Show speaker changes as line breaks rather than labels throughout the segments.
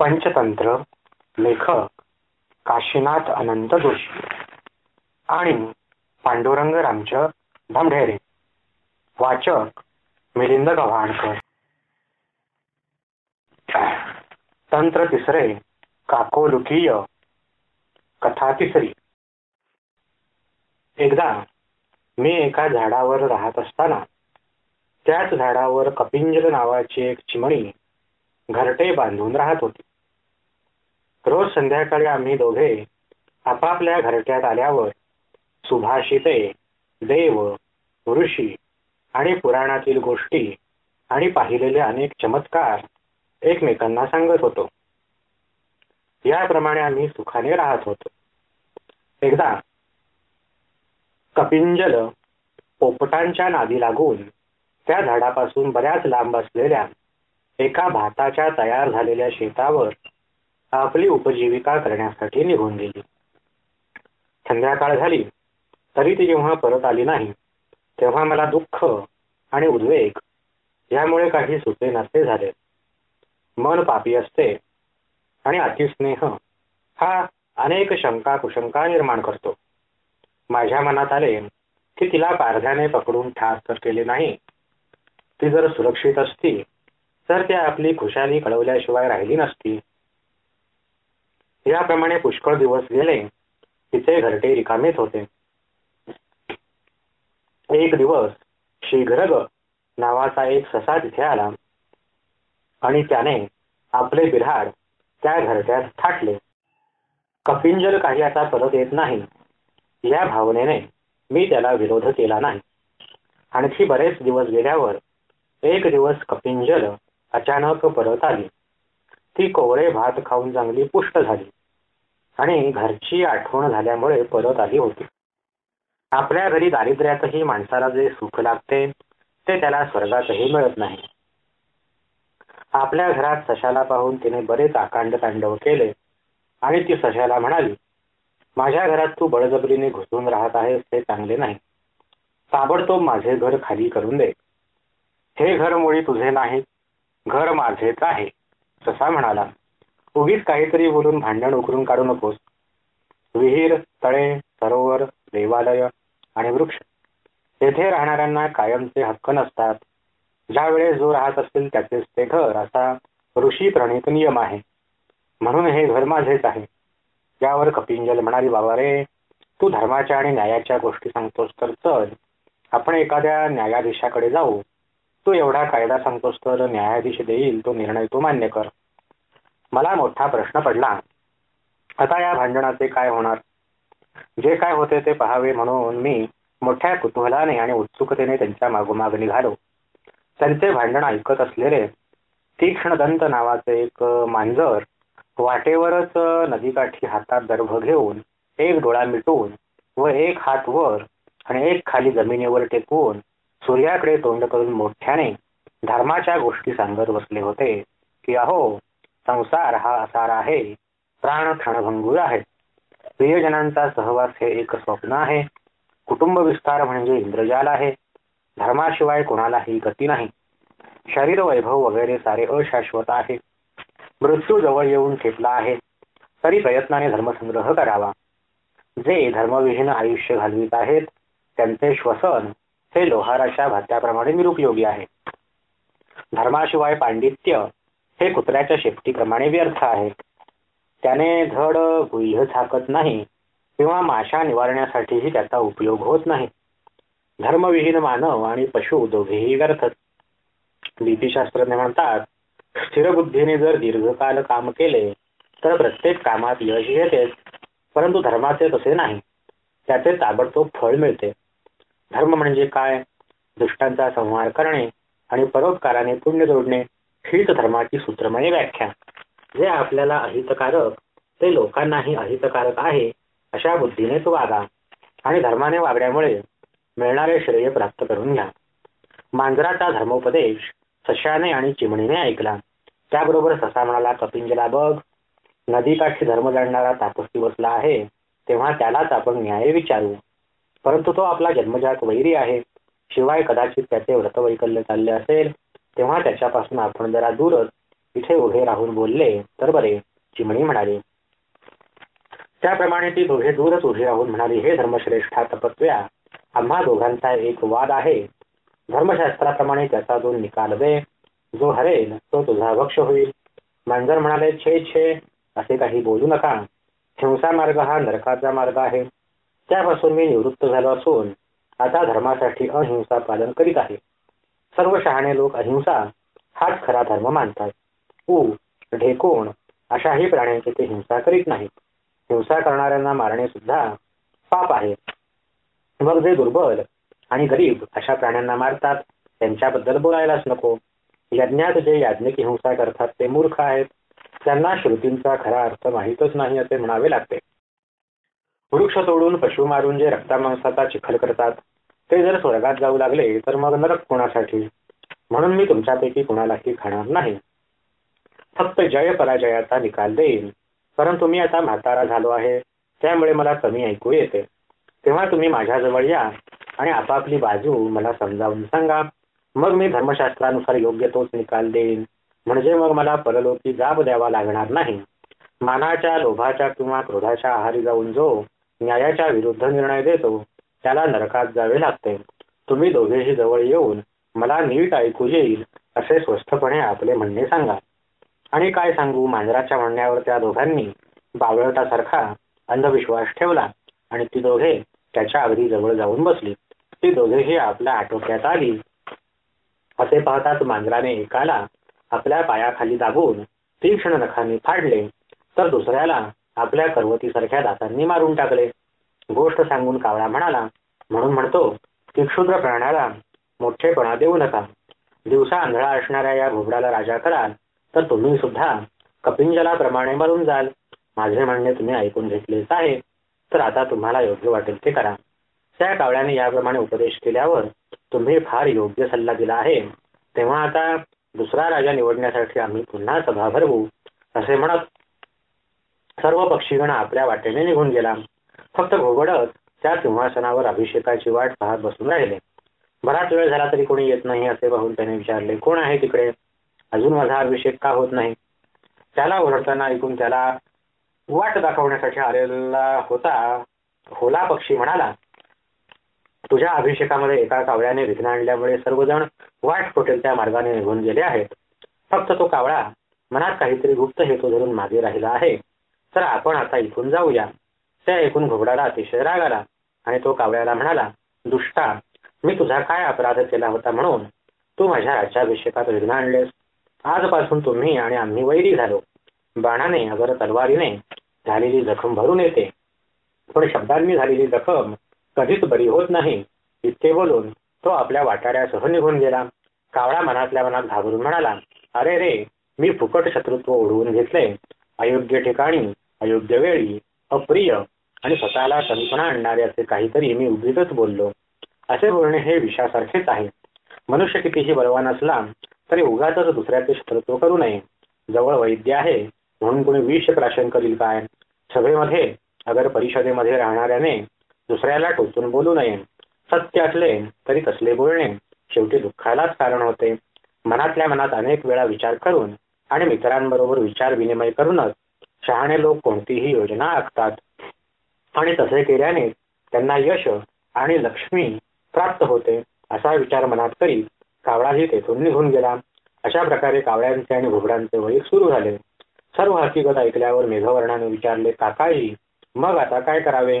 पंचतंत्र लेखक काशीनाथ अनंत जोशी आणि पांडुरंग रामच धमढेरे. वाचक मिलिंद गव्हाणकर. तंत्र तिसरे काकोलुकीय कथा तिसरी. एकदा मी एका झाडावर राहत असताना त्याच झाडावर कपिंजल नावाची एक चिमणी घरटे बांधून राहत होती. रोज संध्याकाळी आम्ही दोघे आपापल्या घरट्यात आल्यावर सुभाषिते देव ऋषी आणि पुराणातील गोष्टी आणि पाहिलेले अनेक चमत्कार एकमेकांना सांगत होतो. याप्रमाणे आम्ही सुखाने राहत होतो. एकदा कपिंजल पोपटांच्या नादी लागून त्या झाडापासून बऱ्याच लांब असलेल्या एका भाताच्या तयार झालेल्या शेतावर आपली उपजीविका करण्यासाठी निघून गेली. संध्याकाळ झाली तरी ती जेव्हा परत आली नाही तेव्हा मला दुःख आणि उद्वेग यामुळे काही सुटे नसे झाले. मन पापी असते आणि अतिस्नेह हा अनेक शंका कुशंका निर्माण करतो. माझ्या मनात आले की तिला पारध्याने पकडून ठार तर केले नाही. ती जर सुरक्षित असती तर त्या आपली खुशाली कळवल्याशिवाय राहिली नसती. याप्रमाणे पुष्कळ दिवस गेले तिचे घरटे रिकामेच होते. एक दिवस शीघ्रग नावाचा एक ससा तिथे आला आणि त्याने आपले बिऱ्हाड त्या घरट्यात थाटले. कपिंजल काही आता परत येत नाही. या भावनेने मी त्याला विरोध केला नाही. आणखी बरेच दिवस गेल्यावर एक दिवस कपिंजल अचानक परत आली. ती कोवळे भात खाऊन चांगली पुष्ट झाली. आणि घरची आठवण झाल्यामुळे परत आली होती. आपल्या घरी दारिद्र्यातही माणसाला जे सुख लागते ते त्याला स्वर्गातही मिळत नाही. आपल्या घरात सशाला पाहून तिने बरेच आकांड तांडव केले. आणि ती सशाला म्हणाली माझ्या घरात तू बळजबरीने घुसून राहत आहेस ते चांगले नाही. ताबडतोब माझे घर खाली करून दे. हे घर मुळी तुझे नाही घर माझेच आहे. ससा म्हणाला उगीच काहीतरी बोलून भांडण उकरून काढू नकोस. विहीर तळे सरोवर देवालय आणि वृक्ष येथे राहणाऱ्यांना कायमचे हक्क नसतात. ज्या वेळेस जो राहत असतील त्याचेच ते घर असा ऋषी प्रणित नियम आहे. म्हणून हे घर माझेच आहे. यावर कपिंजल म्हणाली बाबा रे तू धर्माच्या आणि न्यायाच्या गोष्टी सांगतोस तर चल. आपण एखाद्या न्यायाधीशाकडे जाऊ. तू एवढा कायदा सांगतोस तर न्यायाधीश देईल तो निर्णय तू मान्य कर. मला मोठा प्रश्न पडला. आता या भांडणाचे काय होणार? जे काय होते ते पहावे म्हणून मी मोठ्या कुतूहलाने आणि उत्सुकतेने त्यांच्या मागोमाग निघालो त्यांचे भांडण ऐकत असलेले तीक्ष्ण दंत नावाचे एक मांजर वाटेवरच नदीकाठी हातात दर्भ घेऊन एक डोळा मिटून व एक हात वर आणि एक खाली जमिनीवर टेकवून सूर्याकडे तोंड करून मोठ्याने धर्माच्या गोष्टी सांगत बसले होते की अहो संसार हा असार आहे. प्राण क्षणभंगूर आहे प्रियजनांचा सहवास हे एक स्वप्न आहे. कुटुंब विस्तार म्हणजे इंद्रजाल आहे. धर्माशिवाय कोणालाही गती नाही. शरीर वैभव वगैरे सारे अशाश्वत आहे. मृत्यू जवळ येऊन ठेपला आहे. तरी प्रयत्नाने धर्मसंग्रह करावा. जे धर्मविहीन आयुष्य घालवित आहेत त्यांचे श्वसन हे लोहाराच्या भात्याप्रमाणे निरुपयोगी आहे. धर्माशिवाय पांडित्य हे कुत्र्याच्या शेपटीप्रमाणे व्यर्थ आहे. त्याने धड गुह्य झाकत नाही किंवा माशा निवारण्यासाठीही त्याचा उपयोग होत नाही. धर्मविहीन मानव आणि पशु दोघेही व्यर्थच नीतीशास्त्रज्ञ म्हणतात स्थिर बुद्धीने जर दीर्घकाल काम केले तर प्रत्येक कामात यश येतेच परंतु धर्माचे तसे नाही. त्याचे ताबडतोब फळ मिळते. धर्म म्हणजे काय? दुष्टांचा संहार करणे आणि परोपकाराने पुण्य जोडणे हीच धर्माची सूत्रमय व्याख्या. जे आपल्याला अहितकारक ते लोकांनाही अहितकारक आहे अशा बुद्धीनेच वागा आणि धर्माने वागण्यामुळे मिळणारे श्रेय प्राप्त करून घ्या. मांजराचा धर्मोपदेश सशाने आणि चिमणीने ऐकला. त्याबरोबर ससा म्हणाला कपिंजला बघ नदीकाठी धर्म जाणणारा तापसी बसला आहे तेव्हा त्यालाच आपण न्याय विचारू. परंतु तो आपला जन्मजात वैरी आहे. शिवाय कदाचित त्याचे व्रतवैकल्य चालले असेल तेव्हा त्याच्यापासून आपण जरा दूरच इथे उभे राहून बोलले तर बरे चिमणी म्हणाली. त्याप्रमाणे ती दोघे दूरच उभे राहून म्हणाली हे धर्मश्रेष्ठा तपत्व्या आम्हा दोघांचा एक वाद आहे. धर्मशास्त्राप्रमाणे त्याचा जो निकाल दे जो हरेल तो तुझा भक्ष होईल. मांजर म्हणाले छे छे असे काही बोलू नका. हिंसा मार्ग हा नरकाचा मार्ग आहे. त्यापासून मी निवृत्त झालो असून आता धर्मासाठी अहिंसा पालन करीत आहे. सर्व शहाणे लोक अहिंसा हाच खरा धर्म मानतात. ऊ ढेकोण अशाही प्राण्यांची ते हिंसा करीत नाहीत. हिंसा करणाऱ्यांना मारणे सुद्धा पाप आहे. मग जे दुर्बल आणि गरीब अशा प्राण्यांना मारतात त्यांच्याबद्दल बोलायलाच नको. यज्ञात जे याज्ञिक हिंसा करतात ते मूर्ख आहेत. त्यांना श्रुतींचा खरा अर्थ माहीतच नाही असे म्हणावे लागते. वृक्ष तोडून पशु मारून जे रक्तामांसाचा चिखल करतात ते जर स्वर्गात जाऊ लागले तर मग नरक कोणासाठी? म्हणून मी तुमच्यापैकी कुणालाही खाणार नाही. फक्त जय पराजयाचा निकाल देईन. परंतु मी आता म्हातारा झालो आहे त्यामुळे मला कमी ऐकू येते. तेव्हा तुम्ही माझ्याजवळ या आणि आपापली बाजू मला समजावून सांगा. मग मी धर्मशास्त्रानुसार योग्य तोच निकाल देईन. म्हणजे मग मला परलोकी जाब द्यावा लागणार नाही. मानाच्या लोभाच्या किंवा क्रोधाच्या आहारी जाऊन जो न्यायाच्या विरुद्ध निर्णय देतो त्याला नरकात जावे लागते. तुम्ही दोघेही जवळ येऊन मला नीट ऐकू येईल असे स्वस्थपणे आपले म्हणणे सांगा. आणि काय सांगू मांजराच्या म्हणण्यावर त्या दोघांनी बावळटासारखा अंधविश्वास ठेवला आणि ती दोघे त्याच्या अगदी जवळ जाऊन बसली. ती दोघेही आपल्या आटोक्यात आली. असे पाहताच मांजराने एकाला आपल्या पायाखाली दाबून तीक्ष्ण नखांनी फाडले तर दुसऱ्याला आपल्या करवतीसारख्या दातांनी मारून टाकले. गोष्ट सांगून कावळा म्हणाला म्हणून म्हणतो की क्षुद्र प्राण्याला मोठेपणा देऊ नका. दिवसा आंधळा असणाऱ्या या घोबडाला राजा कराल तर तुम्ही सुद्धा कपिंजलाप्रमाणे मरून जाल. माझे म्हणणे तुम्ही ऐकून घेतलेच आहे तर आता तुम्हाला योग्य वाटेल ते करा. त्या कावळ्याने याप्रमाणे उपदेश केल्यावर तुम्ही फार योग्य सल्ला दिला आहे. तेव्हा आता दुसरा राजा निवडण्यासाठी आम्ही पुन्हा सभा भरवू असे म्हणत सर्व पक्षीगण आपल्या वाटेने निघून गेला. फक्त घोबडत त्या सिंहासनावर अभिषेकाची वाट पाहत बसून राहिले. बराच वेळ झाला तरी कोणी येत नाही असे पाहून त्याने विचारले कोण आहे तिकडे? अजून माझा अभिषेक का होत नाही? त्याला ओरडताना ऐकून त्याला वाट दाखवण्यासाठी आलेला होता होला पक्षी म्हणाला तुझ्या अभिषेकामध्ये एका कावळ्याने विघ्न आणल्यामुळे सर्वजण वाट फुटेल त्या मार्गाने निघून गेले आहेत. फक्त तो कावळा मनात काहीतरी गुप्त हेतू धरून मागे राहिला आहे. तर आपण आता इथून जाऊया. ते ऐकून घोबडाला अतिशय राग आला आणि तो कावळ्याला म्हणाला दुष्टा मी तुझा काय अपराध केला होता म्हणून? तू माझ्या राज्याभिषेकात विघ्न आणलेस. आजपासून तुम्ही आणि आम्ही वैरी झालो. बाणाने अगर तलवारीने झालेली जखम भरून येते. पण शब्दांनी झालेली जखम कधीच बरी होत नाही. इतके बोलून तो आपल्या वाटाऱ्यासह निघून गेला. कावळा मनातल्या मनात घाबरून म्हणाला अरे रे मी फुकट शत्रुत्व ओढवून घेतले. अयोग्य ठिकाणी अयोग्य वेळी अप्रिय आणि स्वतःला कल्पना आणणारे असे काहीतरी मी उगीतच बोललो. असे बोलणे हे विषासारखेच आहे. मनुष्य कितीही बलवान असला तरी उगाच दुसऱ्याचे शत्रुत्व करू नये. जवळ वैद्य आहे म्हणून कोणी विष प्राशन करील काय? सभेमध्ये अगर परिषदेमध्ये राहणाऱ्याने दुसऱ्याला टोचून बोलू नये. सत्य असले तरी तसले बोलणे शेवटी दुःखालाच कारण होते. मनातल्या मनात अनेक वेळा विचार करून आणि मित्रांबरोबर विचार विनिमय करूनच शहाणे लोक कोणतीही योजना आखतात. आणि तसे केल्याने त्यांना यश आणि लक्ष्मी प्राप्त होते असा विचार मनात करीत कावळाही तेथून निघून गेला. अशा प्रकारे कावळ्यांचे आणि घुबडांचे वैर सुरू झाले. सर्व हकीकत ऐकल्यावर मेघवर्णाने विचारले काकाजी मग आता काय करावे?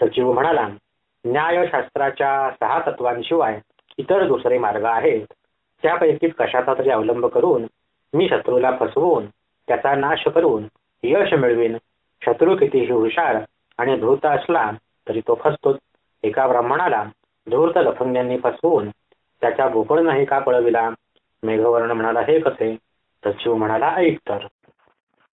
सचिव म्हणाला न्यायशास्त्राच्या सहा तत्वांशिवाय इतर दुसरे मार्ग आहेत. त्यापैकीच कशाचा तरी अवलंब करून मी शत्रूला फसवून त्याचा नाश करून यश मिळवीन. शत्रू कितीही हुशार आणि धूर्त असला तरी तो फसतोच एका ब्राह्मणाला धूर्त लफंग्यांनी फसवून त्याच्या गोकुळ नाही का पळविला. मेघवर्ण म्हणाला हे कसे? सचिव म्हणाला ऐक तर.